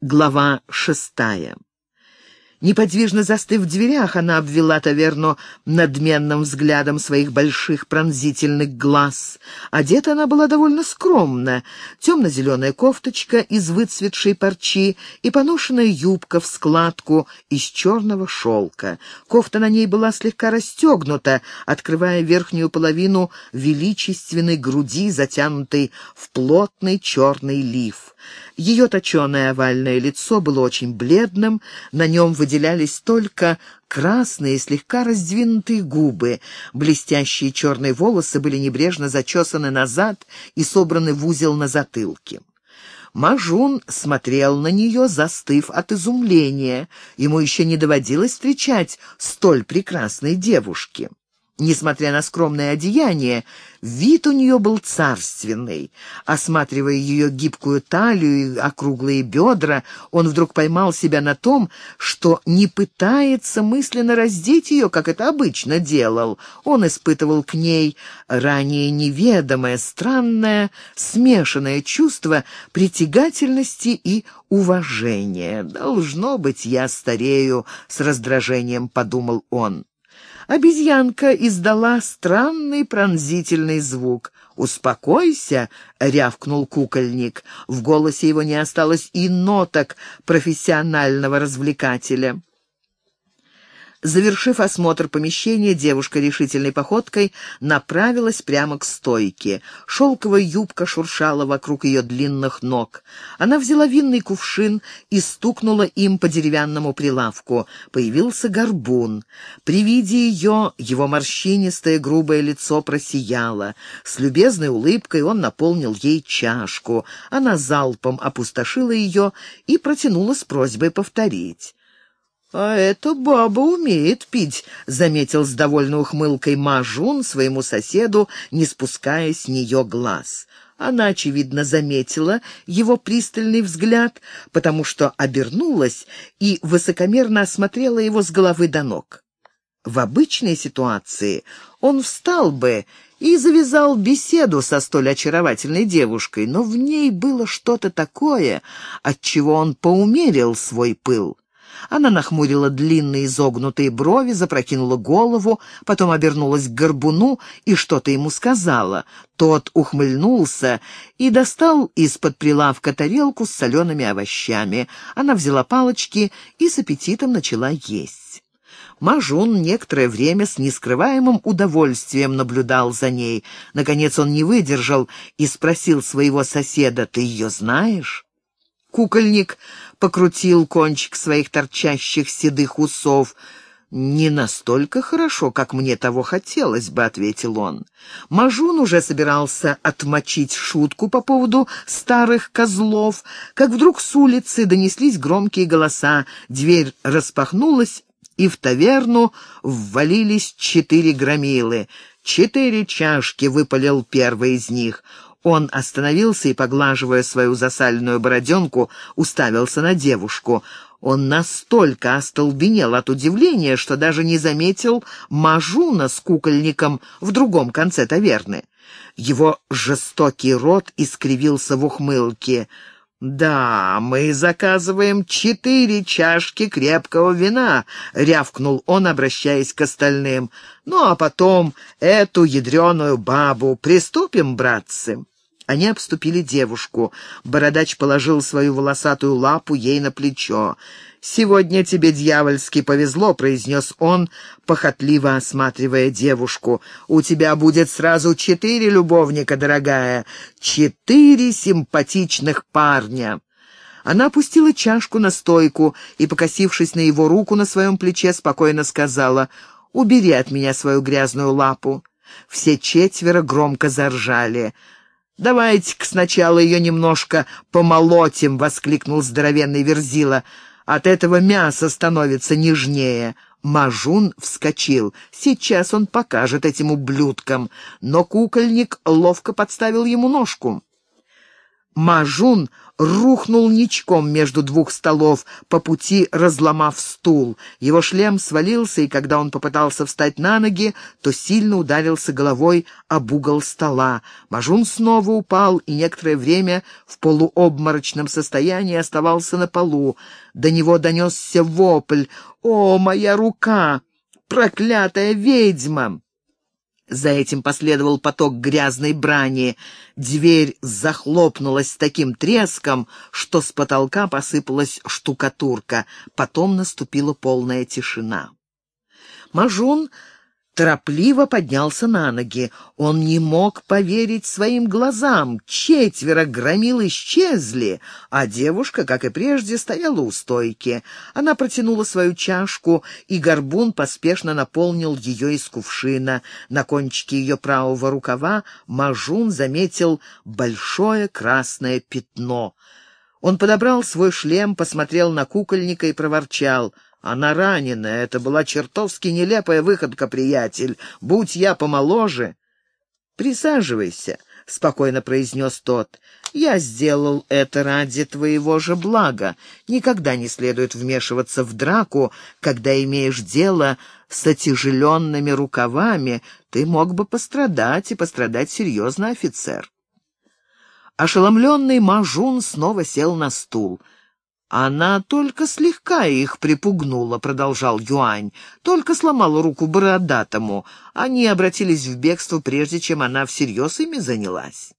Глава шестая. Неподвижно застыв в дверях, она обвела таверну надменным взглядом своих больших пронзительных глаз. Одета она была довольно скромно. Темно-зеленая кофточка из выцветшей парчи и поношенная юбка в складку из черного шелка. Кофта на ней была слегка расстегнута, открывая верхнюю половину величественной груди, затянутой в плотный черный лиф. Ее точеное овальное лицо было очень бледным, на нем выделялись только красные, слегка раздвинутые губы. Блестящие черные волосы были небрежно зачесаны назад и собраны в узел на затылке. Мажун смотрел на нее, застыв от изумления. Ему еще не доводилось встречать столь прекрасной девушки. Несмотря на скромное одеяние, вид у нее был царственный. Осматривая ее гибкую талию и округлые бедра, он вдруг поймал себя на том, что не пытается мысленно раздеть ее, как это обычно делал. Он испытывал к ней ранее неведомое, странное, смешанное чувство притягательности и уважения. «Должно быть, я старею», — с раздражением подумал он. Обезьянка издала странный пронзительный звук. «Успокойся!» — рявкнул кукольник. В голосе его не осталось и ноток профессионального развлекателя. Завершив осмотр помещения, девушка решительной походкой направилась прямо к стойке. Шелковая юбка шуршала вокруг ее длинных ног. Она взяла винный кувшин и стукнула им по деревянному прилавку. Появился горбун. При виде ее его морщинистое грубое лицо просияло. С любезной улыбкой он наполнил ей чашку. Она залпом опустошила ее и протянула с просьбой повторить. «А эта баба умеет пить», — заметил с довольной ухмылкой Мажун своему соседу, не спуская с нее глаз. Она, очевидно, заметила его пристальный взгляд, потому что обернулась и высокомерно осмотрела его с головы до ног. В обычной ситуации он встал бы и завязал беседу со столь очаровательной девушкой, но в ней было что-то такое, от чего он поумерил свой пыл. Она нахмурила длинные изогнутые брови, запрокинула голову, потом обернулась к горбуну и что-то ему сказала. Тот ухмыльнулся и достал из-под прилавка тарелку с солеными овощами. Она взяла палочки и с аппетитом начала есть. Мажун некоторое время с нескрываемым удовольствием наблюдал за ней. Наконец он не выдержал и спросил своего соседа, «Ты ее знаешь?» Кукольник покрутил кончик своих торчащих седых усов. «Не настолько хорошо, как мне того хотелось бы», — ответил он. Мажун уже собирался отмочить шутку по поводу старых козлов, как вдруг с улицы донеслись громкие голоса, дверь распахнулась, и в таверну ввалились четыре громилы. Четыре чашки выпалил первый из них — он остановился и, поглаживая свою засаленную бороденку, уставился на девушку. Он настолько остолбенел от удивления, что даже не заметил Мажуна с кукольником в другом конце таверны. Его жестокий рот искривился в ухмылке — «Да, мы заказываем четыре чашки крепкого вина», — рявкнул он, обращаясь к остальным. «Ну, а потом эту ядреную бабу. Приступим, братцы». Они обступили девушку. Бородач положил свою волосатую лапу ей на плечо. «Сегодня тебе дьявольски повезло», — произнес он, похотливо осматривая девушку. «У тебя будет сразу четыре любовника, дорогая, четыре симпатичных парня». Она опустила чашку на стойку и, покосившись на его руку на своем плече, спокойно сказала «Убери от меня свою грязную лапу». Все четверо громко заржали. «Давайте-ка сначала ее немножко помолотим», — воскликнул здоровенный Верзила. «От этого мясо становится нежнее». Мажун вскочил. Сейчас он покажет этим ублюдкам. Но кукольник ловко подставил ему ножку. Мажун рухнул ничком между двух столов, по пути разломав стул. Его шлем свалился, и когда он попытался встать на ноги, то сильно ударился головой об угол стола. Мажун снова упал и некоторое время в полуобморочном состоянии оставался на полу. До него донесся вопль «О, моя рука! Проклятая ведьма!» За этим последовал поток грязной брани. Дверь захлопнулась с таким треском, что с потолка посыпалась штукатурка. Потом наступила полная тишина. Мажун торопливо поднялся на ноги. Он не мог поверить своим глазам. Четверо громил исчезли, а девушка, как и прежде, стояла у стойки. Она протянула свою чашку, и горбун поспешно наполнил ее из кувшина. На кончике ее правого рукава Мажун заметил большое красное пятно. Он подобрал свой шлем, посмотрел на кукольника и проворчал — она ранена. Это была чертовски нелепая выходка, приятель. Будь я помоложе. Присаживайся, — спокойно произнес тот. Я сделал это ради твоего же блага. Никогда не следует вмешиваться в драку, когда имеешь дело с отяжеленными рукавами. Ты мог бы пострадать, и пострадать серьезно, офицер. Ошеломленный Мажун снова сел на стул — «Она только слегка их припугнула», — продолжал Юань, — «только сломала руку бородатому. Они обратились в бегство, прежде чем она всерьез ими занялась».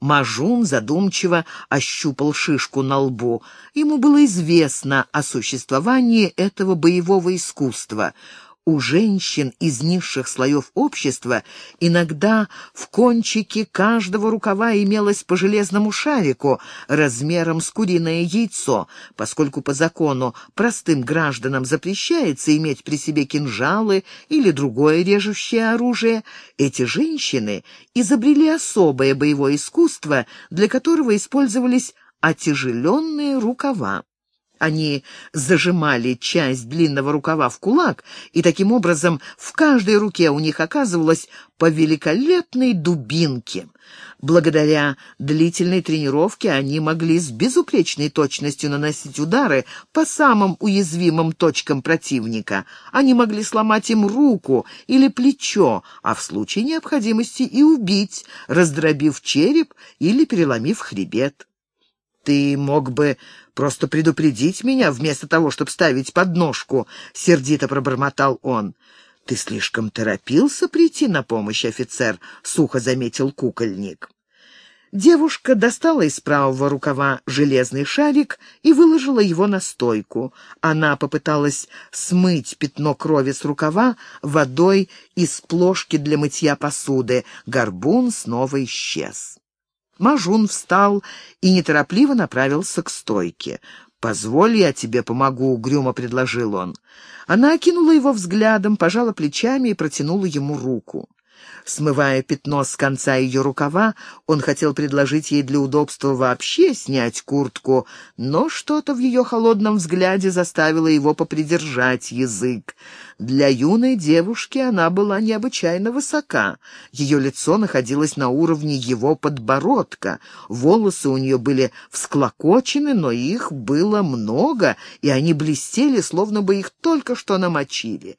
Мажун задумчиво ощупал шишку на лбу. Ему было известно о существовании этого боевого искусства — у женщин из низших слоев общества иногда в кончике каждого рукава имелось по железному шарику размером с куриное яйцо, поскольку по закону простым гражданам запрещается иметь при себе кинжалы или другое режущее оружие, эти женщины изобрели особое боевое искусство, для которого использовались отяжеленные рукава. Они зажимали часть длинного рукава в кулак, и таким образом в каждой руке у них оказывалось по великолепной дубинке. Благодаря длительной тренировке они могли с безупречной точностью наносить удары по самым уязвимым точкам противника. Они могли сломать им руку или плечо, а в случае необходимости и убить, раздробив череп или переломив хребет. Ты мог бы просто предупредить меня, вместо того, чтобы ставить подножку», — сердито пробормотал он. «Ты слишком торопился прийти на помощь, офицер», — сухо заметил кукольник. Девушка достала из правого рукава железный шарик и выложила его на стойку. Она попыталась смыть пятно крови с рукава водой из плошки для мытья посуды. Горбун снова исчез. Мажун встал и неторопливо направился к стойке. «Позволь, я тебе помогу», — угрюмо предложил он. Она окинула его взглядом, пожала плечами и протянула ему руку. Смывая пятно с конца ее рукава, он хотел предложить ей для удобства вообще снять куртку, но что-то в ее холодном взгляде заставило его попридержать язык. Для юной девушки она была необычайно высока. Ее лицо находилось на уровне его подбородка. Волосы у нее были всклокочены, но их было много, и они блестели, словно бы их только что намочили.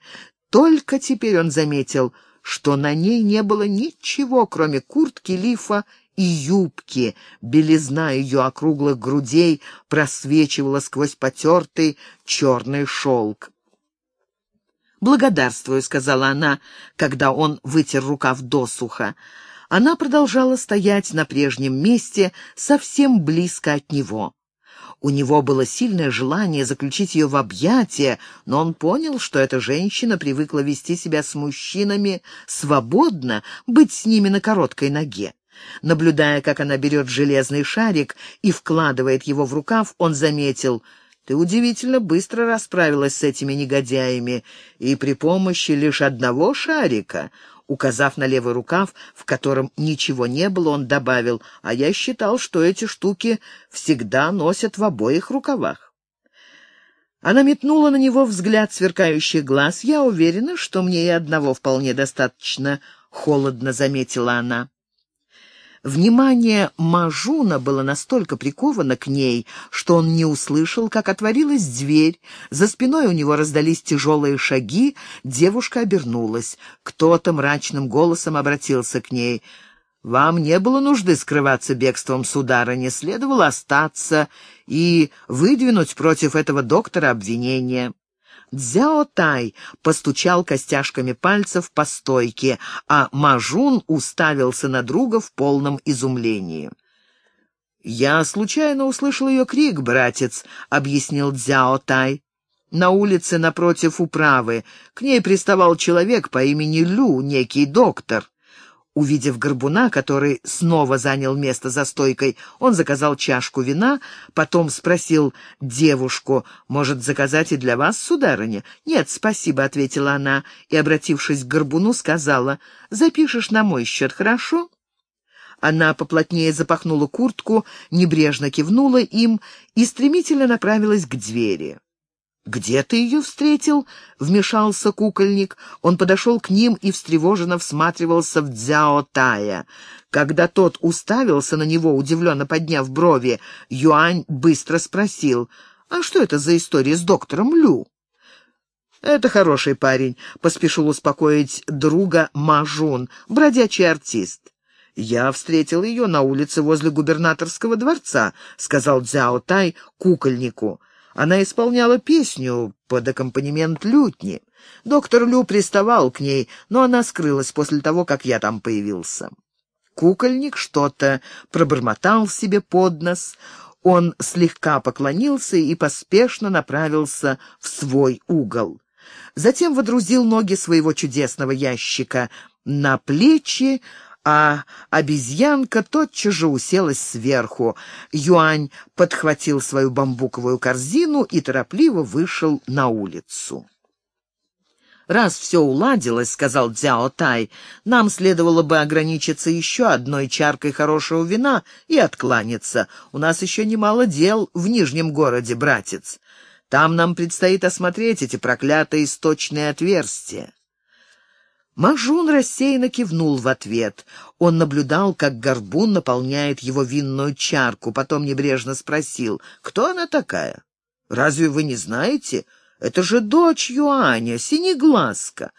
Только теперь он заметил — что на ней не было ничего, кроме куртки, лифа и юбки. Белизна ее округлых грудей просвечивала сквозь потертый черный шелк. «Благодарствую», — сказала она, когда он вытер рукав досуха. Она продолжала стоять на прежнем месте, совсем близко от него. У него было сильное желание заключить ее в объятия, но он понял, что эта женщина привыкла вести себя с мужчинами свободно, быть с ними на короткой ноге. Наблюдая, как она берет железный шарик и вкладывает его в рукав, он заметил — ты удивительно быстро расправилась с этими негодяями, и при помощи лишь одного шарика Указав на левый рукав, в котором ничего не было, он добавил, «А я считал, что эти штуки всегда носят в обоих рукавах». Она метнула на него взгляд сверкающих глаз. «Я уверена, что мне и одного вполне достаточно», — холодно заметила она. Внимание Мажуна было настолько приковано к ней, что он не услышал, как отворилась дверь. За спиной у него раздались тяжелые шаги, девушка обернулась. Кто-то мрачным голосом обратился к ней. «Вам не было нужды скрываться бегством, сударыня, следовало остаться и выдвинуть против этого доктора обвинение». Дзяо Тай постучал костяшками пальцев по стойке, а Мажун уставился на друга в полном изумлении. «Я случайно услышал ее крик, братец», — объяснил Дзяо Тай. «На улице напротив управы к ней приставал человек по имени Лю, некий доктор. Увидев горбуна, который снова занял место за стойкой, он заказал чашку вина, потом спросил девушку, «Может, заказать и для вас, сударыня?» «Нет, спасибо», — ответила она, и, обратившись к горбуну, сказала, «Запишешь на мой счет, хорошо?» Она поплотнее запахнула куртку, небрежно кивнула им и стремительно направилась к двери. «Где ты ее встретил?» — вмешался кукольник. Он подошел к ним и встревоженно всматривался в Дзяо Тая. Когда тот уставился на него, удивленно подняв брови, Юань быстро спросил, «А что это за история с доктором Лю?» «Это хороший парень», — поспешил успокоить друга Мажун, бродячий артист. «Я встретил ее на улице возле губернаторского дворца», — сказал Дзяо Тай кукольнику. Она исполняла песню под аккомпанемент лютни. Доктор Лю приставал к ней, но она скрылась после того, как я там появился. Кукольник что-то пробормотал себе под нос. Он слегка поклонился и поспешно направился в свой угол. Затем водрузил ноги своего чудесного ящика на плечи, а обезьянка тотчас же уселась сверху. Юань подхватил свою бамбуковую корзину и торопливо вышел на улицу. «Раз все уладилось, — сказал Дзяо Тай, — нам следовало бы ограничиться еще одной чаркой хорошего вина и откланяться. У нас еще немало дел в Нижнем городе, братец. Там нам предстоит осмотреть эти проклятые источные отверстия». Мажун рассеянно кивнул в ответ. Он наблюдал, как горбун наполняет его винную чарку, потом небрежно спросил, «Кто она такая? Разве вы не знаете? Это же дочь Юаня, синеглазка».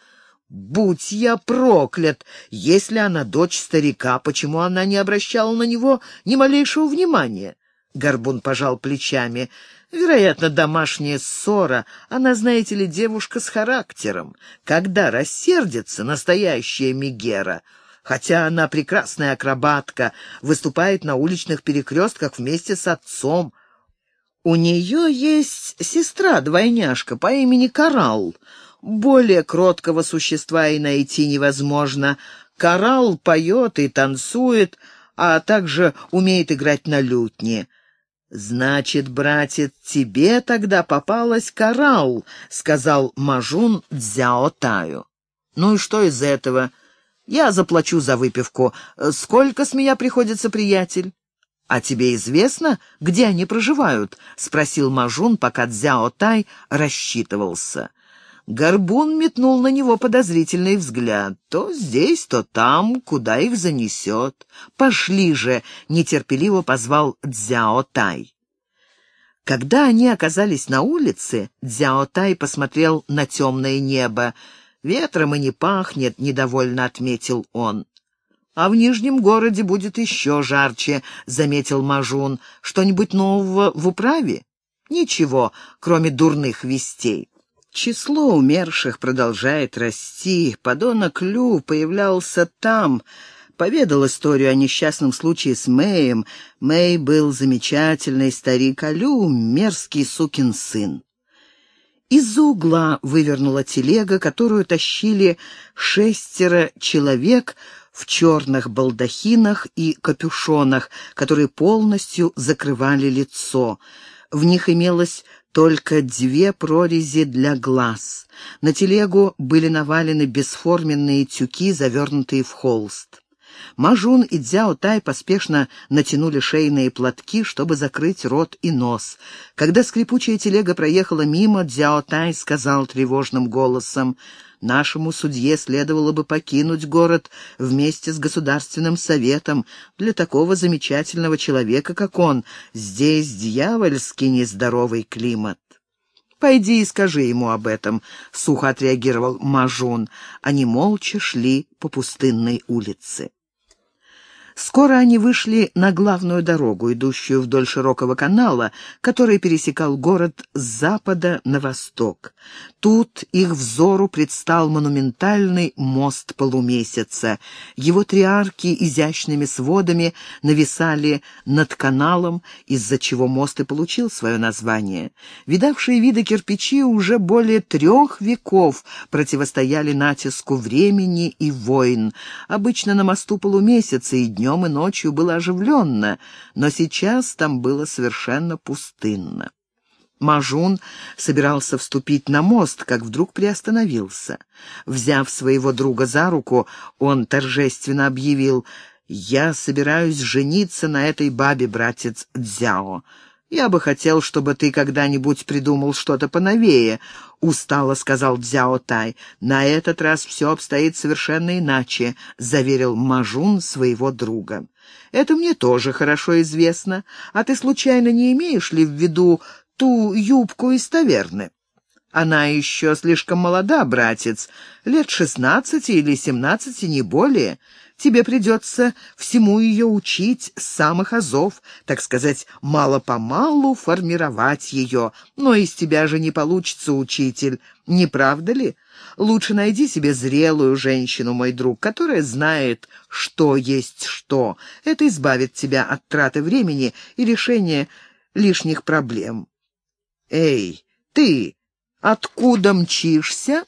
«Будь я проклят! Если она дочь старика, почему она не обращала на него ни малейшего внимания?» Горбун пожал плечами. Вероятно, домашняя ссора. Она, знаете ли, девушка с характером. Когда рассердится настоящая Мегера, хотя она прекрасная акробатка, выступает на уличных перекрестках вместе с отцом. У нее есть сестра-двойняшка по имени Коралл. Более кроткого существа и найти невозможно. Коралл поет и танцует, а также умеет играть на лютне. «Значит, братец, тебе тогда попалась коралл», — сказал Мажун Дзяо Таю. «Ну и что из этого? Я заплачу за выпивку. Сколько с меня приходится, приятель?» «А тебе известно, где они проживают?» — спросил Мажун, пока Дзяо Тай рассчитывался. Горбун метнул на него подозрительный взгляд. То здесь, то там, куда их занесет. «Пошли же!» — нетерпеливо позвал Дзяо Тай. Когда они оказались на улице, Дзяо Тай посмотрел на темное небо. «Ветром и не пахнет», — недовольно отметил он. «А в Нижнем городе будет еще жарче», — заметил Мажун. «Что-нибудь нового в управе?» «Ничего, кроме дурных вестей». Число умерших продолжает расти. Подонок Лю появлялся там, поведал историю о несчастном случае с Мэем. Мэй был замечательный старик, а Лю — мерзкий сукин сын. Из угла вывернула телега, которую тащили шестеро человек в черных балдахинах и капюшонах, которые полностью закрывали лицо. В них имелось только две прорези для глаз. На телегу были навалены бесформенные тюки, завернутые в холст. Мажун и Дзяо Тай поспешно натянули шейные платки, чтобы закрыть рот и нос. Когда скрипучая телега проехала мимо, Дзяо Тай сказал тревожным голосом, Нашему судье следовало бы покинуть город вместе с Государственным советом. Для такого замечательного человека, как он, здесь дьявольски нездоровый климат. «Пойди и скажи ему об этом», — сухо отреагировал Мажун. Они молча шли по пустынной улице. Скоро они вышли на главную дорогу, идущую вдоль широкого канала, который пересекал город с запада на восток. Тут их взору предстал монументальный мост полумесяца. Его три арки изящными сводами нависали над каналом, из-за чего мост и получил свое название. Видавшие виды кирпичи уже более трех веков противостояли натиску времени и войн. Обычно на мосту полумесяца и днем и ночью было оживленно, но сейчас там было совершенно пустынно. Мажун собирался вступить на мост, как вдруг приостановился. Взяв своего друга за руку, он торжественно объявил «Я собираюсь жениться на этой бабе, братец Дзяо. Я бы хотел, чтобы ты когда-нибудь придумал что-то поновее», — устало сказал Дзяо Тай. «На этот раз все обстоит совершенно иначе», — заверил Мажун своего друга. «Это мне тоже хорошо известно. А ты случайно не имеешь ли в виду ту юбку из таверны?» Она еще слишком молода, братец, лет шестнадцати или семнадцати, не более. Тебе придется всему ее учить с самых азов, так сказать, мало-помалу формировать ее. Но из тебя же не получится учитель, не правда ли? Лучше найди себе зрелую женщину, мой друг, которая знает, что есть что. Это избавит тебя от траты времени и решения лишних проблем. Эй, ты, откуда мчишься?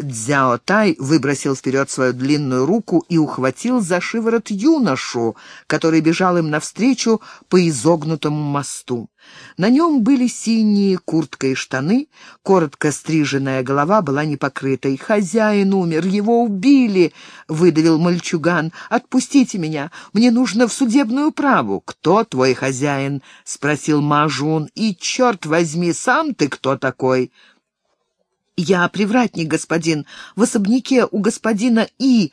Дзяо Тай выбросил вперед свою длинную руку и ухватил за шиворот юношу, который бежал им навстречу по изогнутому мосту. На нем были синие куртка и штаны, коротко стриженная голова была непокрытой. «Хозяин умер, его убили!» — выдавил мальчуган. «Отпустите меня, мне нужно в судебную праву». «Кто твой хозяин?» — спросил Мажун. «И, черт возьми, сам ты кто такой?» «Я привратник, господин, в особняке у господина И.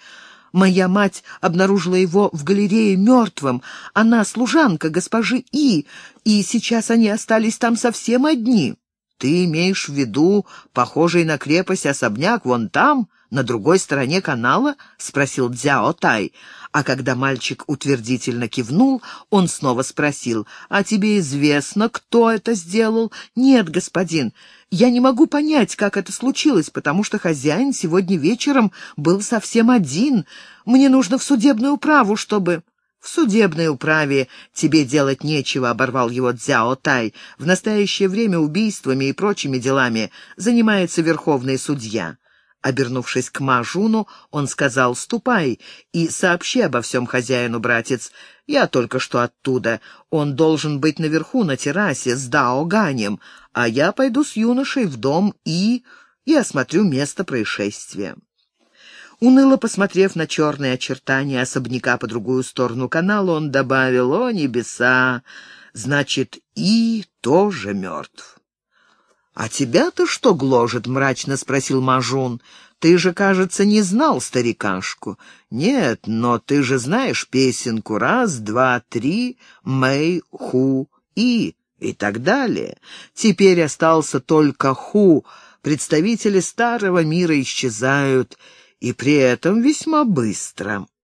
Моя мать обнаружила его в галерее мертвым. Она служанка госпожи И, и сейчас они остались там совсем одни». «Ты имеешь в виду похожий на крепость особняк вон там, на другой стороне канала?» — спросил Дзяо Тай. А когда мальчик утвердительно кивнул, он снова спросил, «А тебе известно, кто это сделал?» «Нет, господин, я не могу понять, как это случилось, потому что хозяин сегодня вечером был совсем один. Мне нужно в судебную управу, чтобы...» «В судебной управе тебе делать нечего», — оборвал его Цзяо Тай. «В настоящее время убийствами и прочими делами занимается верховный судья». Обернувшись к Мажуну, он сказал «Ступай и сообщи обо всем хозяину, братец. Я только что оттуда. Он должен быть наверху на террасе с Дао Ганем, а я пойду с юношей в дом и... и осмотрю место происшествия». Уныло посмотрев на черные очертания особняка по другую сторону канала, он добавил «О, небеса! Значит, и тоже мертв». «А тебя-то что гложет?» — мрачно спросил Мажун. «Ты же, кажется, не знал старикашку». «Нет, но ты же знаешь песенку «Раз, два, три, мэй, ху, и» и так далее. Теперь остался только ху. Представители старого мира исчезают, и при этом весьма быстро».